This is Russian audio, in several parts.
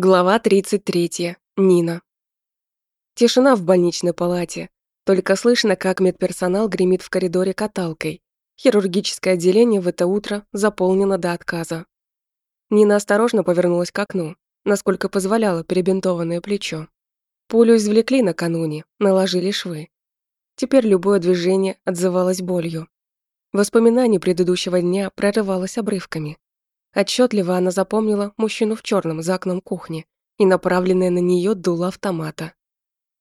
Глава 33. Нина. Тишина в больничной палате. Только слышно, как медперсонал гремит в коридоре каталкой. Хирургическое отделение в это утро заполнено до отказа. Нина осторожно повернулась к окну, насколько позволяло перебинтованное плечо. Пулю извлекли накануне, наложили швы. Теперь любое движение отзывалось болью. Воспоминание предыдущего дня прорывалось обрывками. Отчетливо она запомнила мужчину в черном за окном кухни и направленное на нее дуло автомата.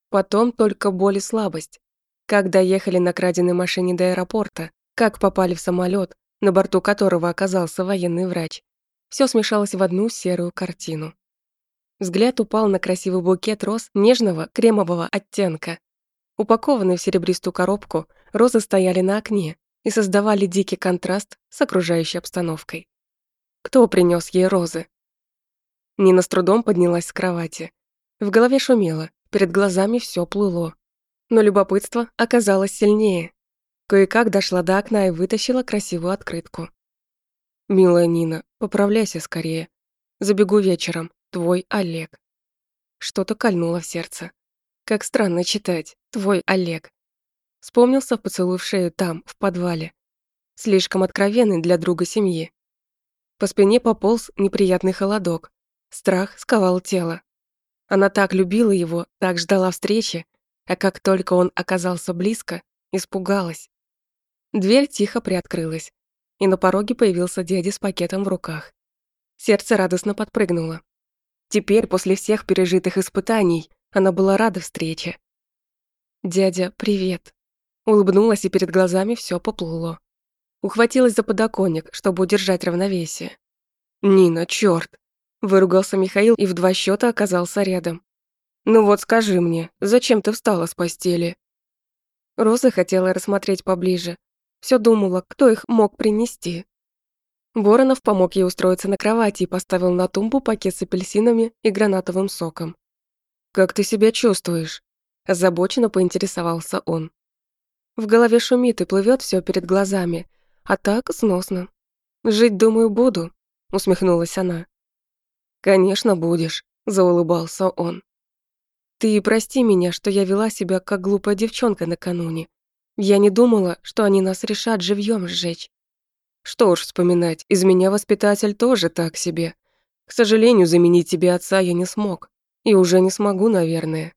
Потом только боль и слабость. Как доехали на краденой машине до аэропорта, как попали в самолет, на борту которого оказался военный врач. Все смешалось в одну серую картину. Взгляд упал на красивый букет роз нежного кремового оттенка. Упакованные в серебристую коробку, розы стояли на окне и создавали дикий контраст с окружающей обстановкой. Кто принес ей розы? Нина с трудом поднялась с кровати. В голове шумело, перед глазами все плыло. Но любопытство оказалось сильнее. Кое-как дошла до окна и вытащила красивую открытку. «Милая Нина, поправляйся скорее. Забегу вечером. Твой Олег». Что-то кольнуло в сердце. Как странно читать. Твой Олег. Вспомнился поцелуй в шею там, в подвале. Слишком откровенный для друга семьи. По спине пополз неприятный холодок. Страх сковал тело. Она так любила его, так ждала встречи, а как только он оказался близко, испугалась. Дверь тихо приоткрылась, и на пороге появился дядя с пакетом в руках. Сердце радостно подпрыгнуло. Теперь, после всех пережитых испытаний, она была рада встрече. «Дядя, привет!» Улыбнулась, и перед глазами все поплыло. Ухватилась за подоконник, чтобы удержать равновесие. «Нина, чёрт!» Выругался Михаил и в два счета оказался рядом. «Ну вот скажи мне, зачем ты встала с постели?» Роза хотела рассмотреть поближе. Все думала, кто их мог принести. Воронов помог ей устроиться на кровати и поставил на тумбу пакет с апельсинами и гранатовым соком. «Как ты себя чувствуешь?» Озабоченно поинтересовался он. В голове шумит и плывет все перед глазами, а так сносно. Жить, думаю, буду, усмехнулась она. Конечно, будешь, заулыбался он. Ты прости меня, что я вела себя как глупая девчонка накануне. Я не думала, что они нас решат живьем сжечь. Что уж вспоминать, из меня воспитатель тоже так себе. К сожалению, заменить тебе отца я не смог. И уже не смогу, наверное.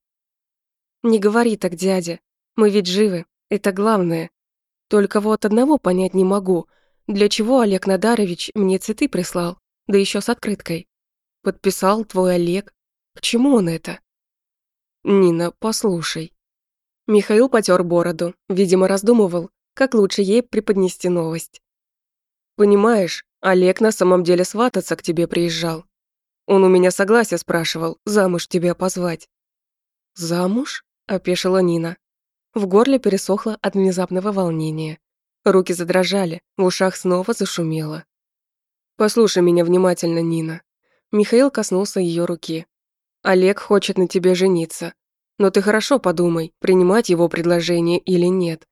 Не говори так, дядя. Мы ведь живы. Это главное. Только вот одного понять не могу. Для чего Олег Надарович мне цветы прислал? Да еще с открыткой. Подписал твой Олег. К чему он это? Нина, послушай. Михаил потер бороду, видимо, раздумывал, как лучше ей преподнести новость. Понимаешь, Олег на самом деле свататься к тебе приезжал. Он у меня согласие спрашивал, замуж тебя позвать. Замуж? опешила Нина. В горле пересохло от внезапного волнения. Руки задрожали, в ушах снова зашумело. «Послушай меня внимательно, Нина». Михаил коснулся ее руки. «Олег хочет на тебе жениться. Но ты хорошо подумай, принимать его предложение или нет.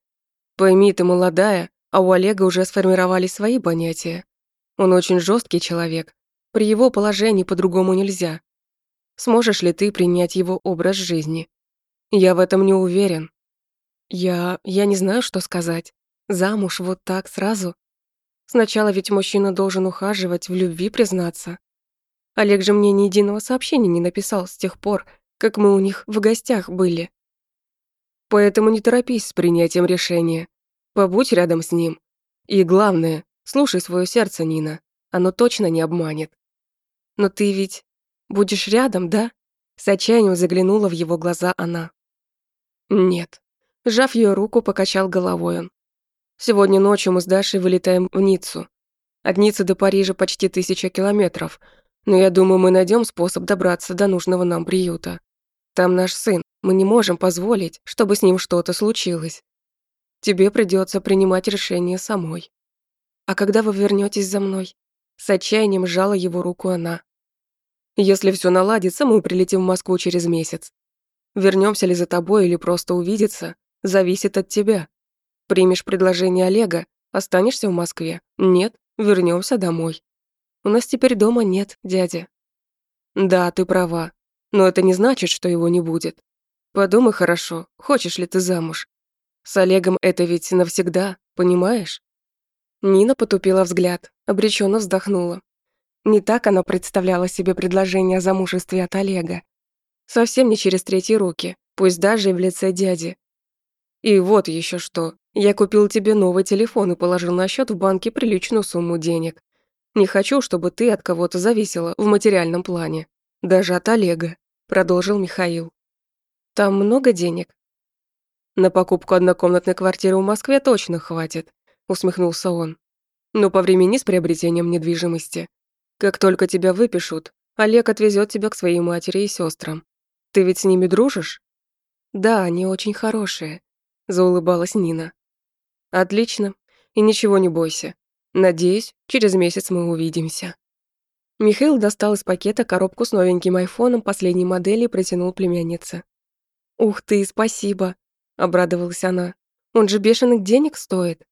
Пойми, ты молодая, а у Олега уже сформировались свои понятия. Он очень жесткий человек. При его положении по-другому нельзя. Сможешь ли ты принять его образ жизни? Я в этом не уверен. Я... я не знаю, что сказать. Замуж вот так сразу? Сначала ведь мужчина должен ухаживать, в любви признаться. Олег же мне ни единого сообщения не написал с тех пор, как мы у них в гостях были. Поэтому не торопись с принятием решения. Побудь рядом с ним. И главное, слушай свое сердце, Нина. Оно точно не обманет. Но ты ведь будешь рядом, да? С отчаянием заглянула в его глаза она. Нет. Сжав ее руку, покачал головой он. «Сегодня ночью мы с Дашей вылетаем в Ниццу. От Ниццы до Парижа почти тысяча километров, но я думаю, мы найдем способ добраться до нужного нам приюта. Там наш сын, мы не можем позволить, чтобы с ним что-то случилось. Тебе придется принимать решение самой. А когда вы вернетесь за мной?» С отчаянием сжала его руку она. «Если все наладится, мы прилетим в Москву через месяц. Вернемся ли за тобой или просто увидеться, зависит от тебя. Примешь предложение Олега, останешься в Москве. Нет, вернемся домой. У нас теперь дома нет, дядя. Да, ты права. Но это не значит, что его не будет. Подумай хорошо, хочешь ли ты замуж? С Олегом это ведь навсегда, понимаешь? Нина потупила взгляд, обреченно вздохнула. Не так она представляла себе предложение о замужестве от Олега. Совсем не через третьи руки, пусть даже и в лице дяди. И вот еще что. Я купил тебе новый телефон и положил на счет в банке приличную сумму денег. Не хочу, чтобы ты от кого-то зависела в материальном плане. Даже от Олега, продолжил Михаил. Там много денег? На покупку однокомнатной квартиры в Москве точно хватит, усмехнулся он. Но по времени с приобретением недвижимости. Как только тебя выпишут, Олег отвезет тебя к своей матери и сестрам. Ты ведь с ними дружишь? Да, они очень хорошие, заулыбалась Нина. Отлично. И ничего не бойся. Надеюсь, через месяц мы увидимся. Михаил достал из пакета коробку с новеньким айфоном последней модели и протянул племяннице. «Ух ты, спасибо!» – обрадовалась она. «Он же бешеных денег стоит!»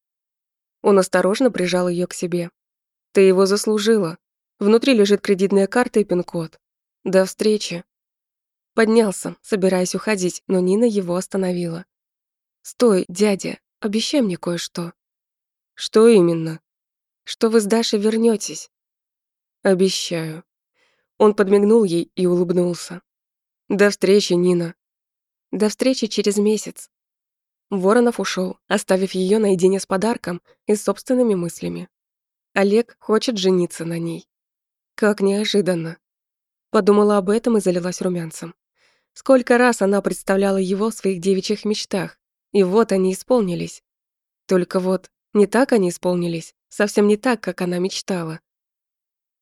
Он осторожно прижал ее к себе. «Ты его заслужила. Внутри лежит кредитная карта и пин-код. До встречи!» Поднялся, собираясь уходить, но Нина его остановила. «Стой, дядя, обещай мне кое-что». «Что именно?» «Что вы с Дашей вернётесь». «Обещаю». Он подмигнул ей и улыбнулся. «До встречи, Нина». «До встречи через месяц». Воронов ушел, оставив ее наедине с подарком и собственными мыслями. Олег хочет жениться на ней. Как неожиданно. Подумала об этом и залилась румянцем. Сколько раз она представляла его в своих девичьих мечтах, и вот они исполнились. Только вот не так они исполнились, совсем не так, как она мечтала.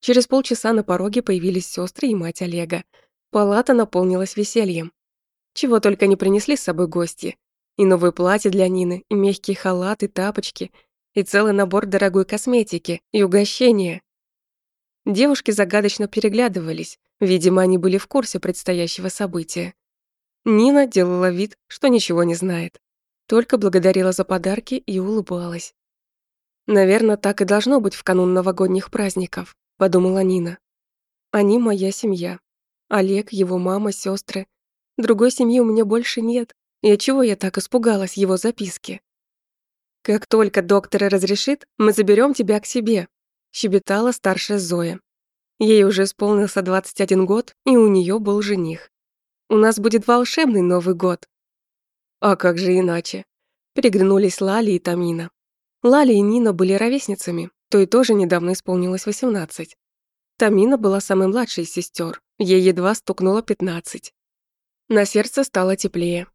Через полчаса на пороге появились сестры и мать Олега. Палата наполнилась весельем. Чего только не принесли с собой гости. И новые платья для Нины, и мягкие халаты, тапочки, и целый набор дорогой косметики, и угощения. Девушки загадочно переглядывались, видимо, они были в курсе предстоящего события. Нина делала вид, что ничего не знает. Только благодарила за подарки и улыбалась. «Наверное, так и должно быть в канун новогодних праздников», — подумала Нина. «Они моя семья. Олег, его мама, сестры. Другой семьи у меня больше нет. И чего я так испугалась его записки?» «Как только доктор разрешит, мы заберем тебя к себе», — щебетала старшая Зоя. Ей уже исполнился 21 год, и у нее был жених. «У нас будет волшебный Новый год», а как же иначе? Переглянулись Лали и Тамина. Лали и Нина были ровесницами, то и тоже недавно исполнилось 18. Тамина была самой младшей из сестер, ей едва стукнуло 15. На сердце стало теплее.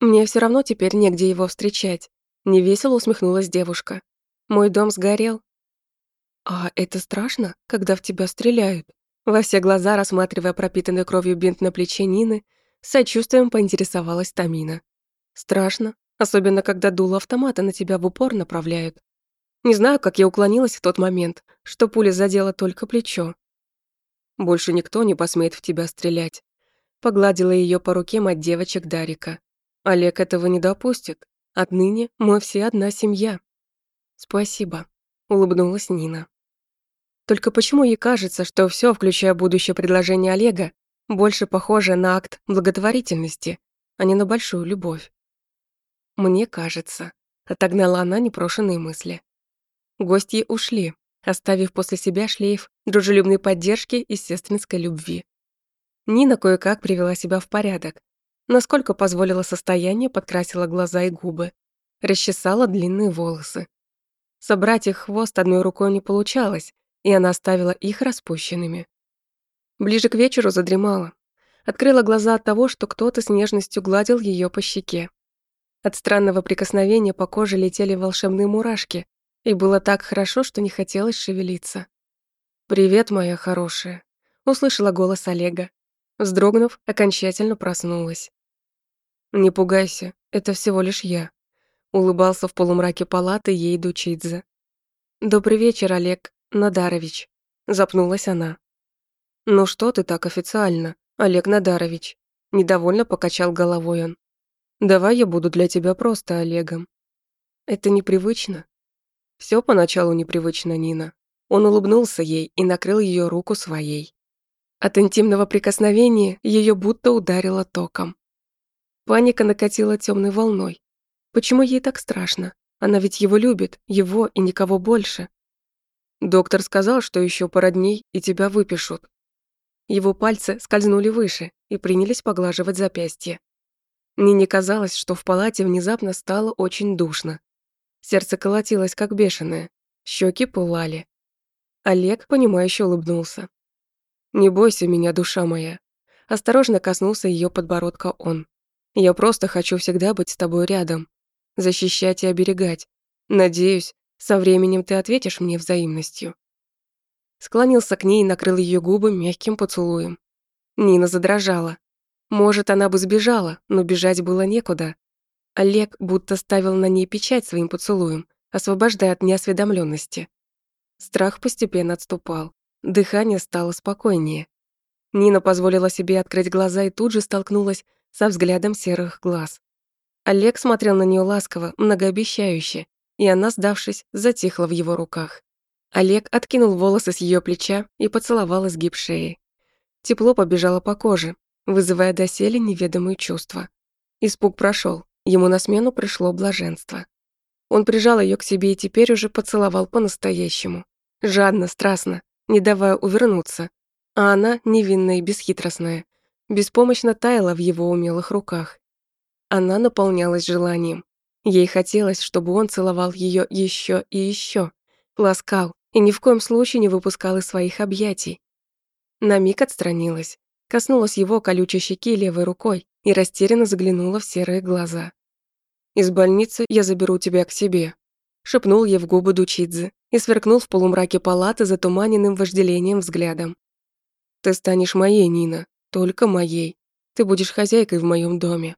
Мне все равно теперь негде его встречать. Невесело усмехнулась девушка. Мой дом сгорел. А это страшно, когда в тебя стреляют? Во все глаза, рассматривая пропитанный кровью бинт на плече Нины, сочувствием поинтересовалась Тамина. Страшно, особенно когда дуло автомата на тебя в упор направляют. Не знаю, как я уклонилась в тот момент, что пуля задела только плечо. Больше никто не посмеет в тебя стрелять. Погладила ее по руке мать девочек Дарика. Олег этого не допустит. Отныне мы все одна семья. Спасибо, улыбнулась Нина. Только почему ей кажется, что все, включая будущее предложение Олега, больше похоже на акт благотворительности, а не на большую любовь? Мне кажется, отогнала она непрошенные мысли. Гости ушли, оставив после себя шлейф дружелюбной поддержки и сестринской любви. Нина кое-как привела себя в порядок. Насколько позволило состояние, подкрасила глаза и губы. Расчесала длинные волосы. Собрать их хвост одной рукой не получалось, и она оставила их распущенными. Ближе к вечеру задремала. Открыла глаза от того, что кто-то с нежностью гладил ее по щеке. От странного прикосновения по коже летели волшебные мурашки, и было так хорошо, что не хотелось шевелиться. «Привет, моя хорошая», — услышала голос Олега. Вздрогнув, окончательно проснулась. «Не пугайся, это всего лишь я», — улыбался в полумраке палаты ей Дучидзе. «Добрый вечер, Олег Надарович», — запнулась она. «Ну что ты так официально, Олег Надарович?» Недовольно покачал головой он. Давай я буду для тебя просто Олегом. Это непривычно. Все поначалу непривычно, Нина. Он улыбнулся ей и накрыл ее руку своей. От интимного прикосновения ее будто ударило током. Паника накатила темной волной. Почему ей так страшно? Она ведь его любит, его и никого больше. Доктор сказал, что еще пара дней и тебя выпишут. Его пальцы скользнули выше и принялись поглаживать запястье. Нине казалось, что в палате внезапно стало очень душно. Сердце колотилось, как бешеное. Щеки пылали. Олег, понимающе улыбнулся. «Не бойся меня, душа моя». Осторожно коснулся ее подбородка он. «Я просто хочу всегда быть с тобой рядом. Защищать и оберегать. Надеюсь, со временем ты ответишь мне взаимностью». Склонился к ней и накрыл ее губы мягким поцелуем. Нина задрожала. Может, она бы сбежала, но бежать было некуда. Олег будто ставил на ней печать своим поцелуем, освобождая от неосведомленности. Страх постепенно отступал. Дыхание стало спокойнее. Нина позволила себе открыть глаза и тут же столкнулась со взглядом серых глаз. Олег смотрел на нее ласково, многообещающе, и она, сдавшись, затихла в его руках. Олег откинул волосы с ее плеча и поцеловал изгиб шеи. Тепло побежало по коже, вызывая доселе неведомые чувства. Испуг прошел, ему на смену пришло блаженство. Он прижал ее к себе и теперь уже поцеловал по-настоящему. Жадно, страстно, не давая увернуться, а она, невинная и бесхитростная, беспомощно таяла в его умелых руках. Она наполнялась желанием. Ей хотелось, чтобы он целовал ее еще и еще, ласкал и ни в коем случае не выпускал из своих объятий. На миг отстранилась, коснулась его колючей щеки левой рукой и растерянно заглянула в серые глаза. «Из больницы я заберу тебя к себе», шепнул ей в губы Дучидзе и сверкнул в полумраке палаты затуманенным вожделением взглядом. «Ты станешь моей, Нина, только моей. Ты будешь хозяйкой в моем доме».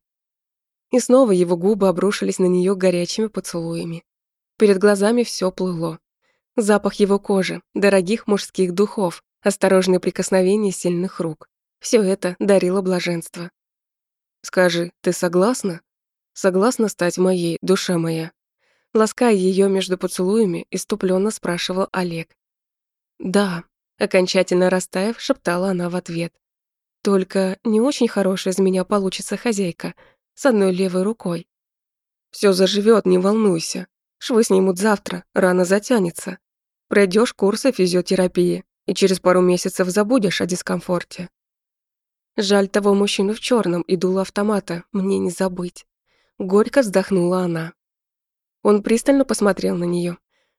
И снова его губы обрушились на нее горячими поцелуями. Перед глазами все плыло. Запах его кожи, дорогих мужских духов, осторожные прикосновения сильных рук. Все это дарило блаженство. «Скажи, ты согласна? Согласна стать моей, душа моя?» Лаская ее между поцелуями, иступленно спрашивал Олег. «Да», — окончательно растаяв, шептала она в ответ. «Только не очень хорошая из меня получится хозяйка, с одной левой рукой». Все заживет, не волнуйся. Швы снимут завтра, рана затянется. Пройдешь курсы физиотерапии и через пару месяцев забудешь о дискомфорте. Жаль того мужчину в черном и дуло автомата, мне не забыть. Горько вздохнула она. Он пристально посмотрел на нее,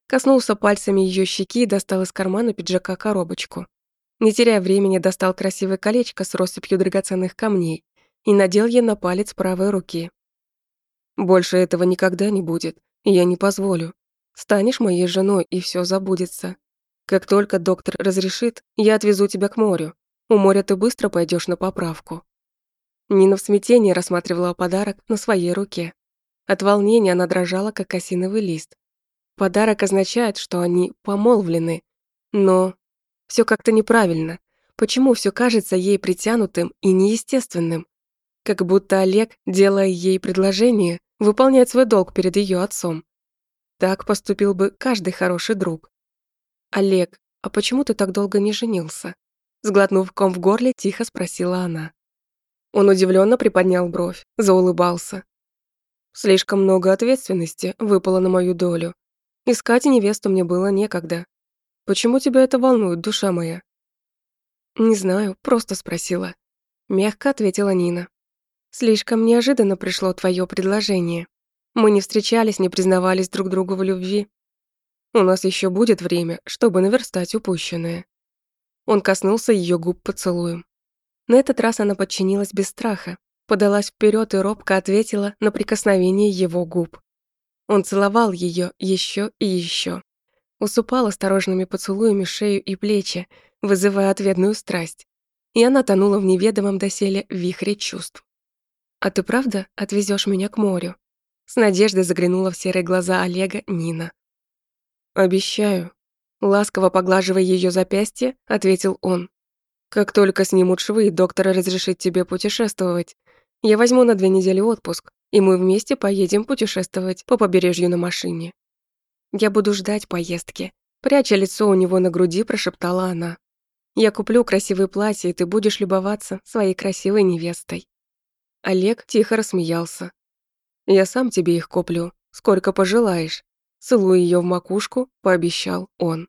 коснулся пальцами ее щеки и достал из кармана пиджака коробочку. Не теряя времени, достал красивое колечко с россыпью драгоценных камней и надел ей на палец правой руки. «Больше этого никогда не будет, я не позволю. Станешь моей женой, и все забудется. Как только доктор разрешит, я отвезу тебя к морю. У моря ты быстро пойдешь на поправку». Нина в смятении рассматривала подарок на своей руке. От волнения она дрожала, как осиновый лист. Подарок означает, что они помолвлены. Но все как-то неправильно. Почему все кажется ей притянутым и неестественным? Как будто Олег, делая ей предложение, выполняет свой долг перед ее отцом. Так поступил бы каждый хороший друг. «Олег, а почему ты так долго не женился?» Сглотнув ком в горле, тихо спросила она. Он удивленно приподнял бровь, заулыбался. Слишком много ответственности выпало на мою долю. Искать невесту мне было некогда. Почему тебя это волнует, душа моя? Не знаю, просто спросила. Мягко ответила Нина. Слишком неожиданно пришло твое предложение. Мы не встречались, не признавались друг другу в любви. У нас еще будет время, чтобы наверстать упущенное. Он коснулся ее губ поцелуем. На этот раз она подчинилась без страха, подалась вперед и робко ответила на прикосновение его губ. Он целовал ее еще и еще. Усыпал осторожными поцелуями шею и плечи, вызывая ответную страсть. И она тонула в неведомом доселе вихре чувств. «А ты правда отвезешь меня к морю?» С надеждой заглянула в серые глаза Олега Нина. «Обещаю», — ласково поглаживая ее запястье, ответил он. «Как только снимут швы доктор разрешит тебе путешествовать, я возьму на две недели отпуск, и мы вместе поедем путешествовать по побережью на машине. Я буду ждать поездки. Пряча лицо у него на груди, прошептала она. Я куплю красивое платье, и ты будешь любоваться своей красивой невестой». Олег тихо рассмеялся. «Я сам тебе их куплю, сколько пожелаешь», целуя ее в макушку, пообещал он.